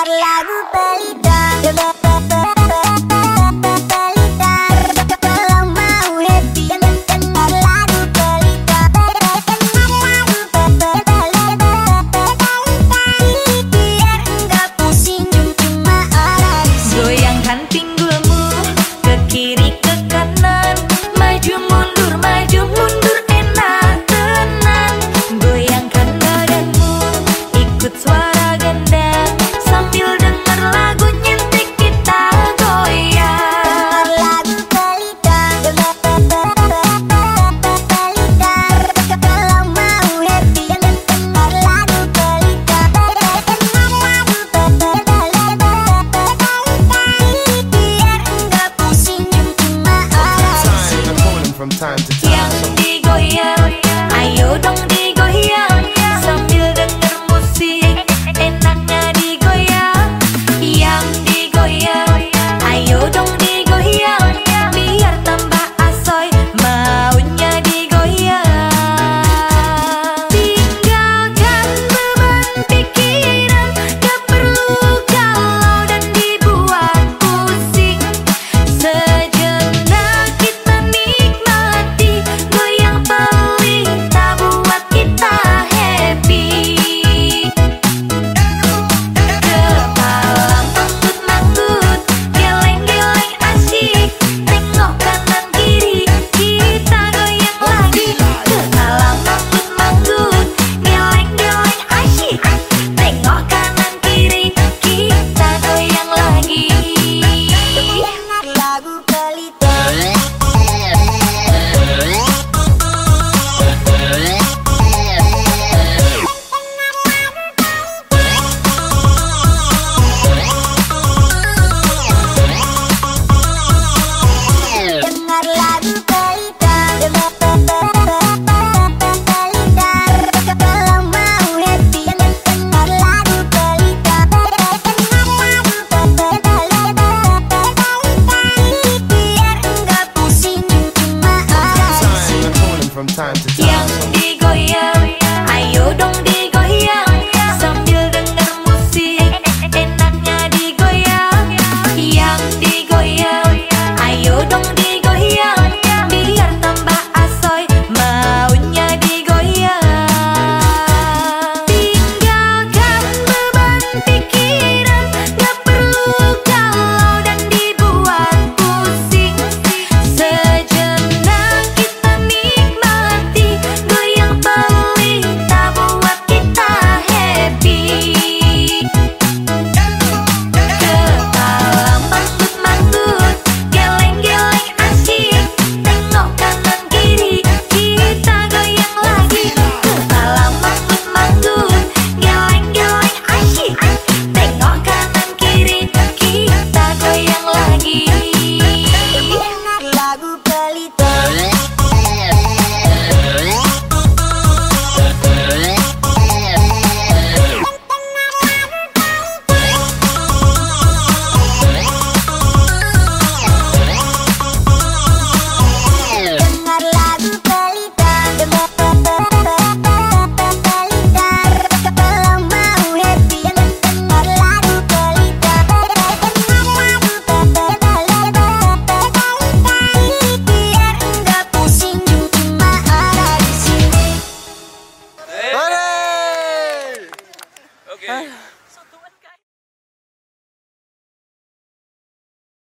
Lagu pelita time to from time to time. Yeah.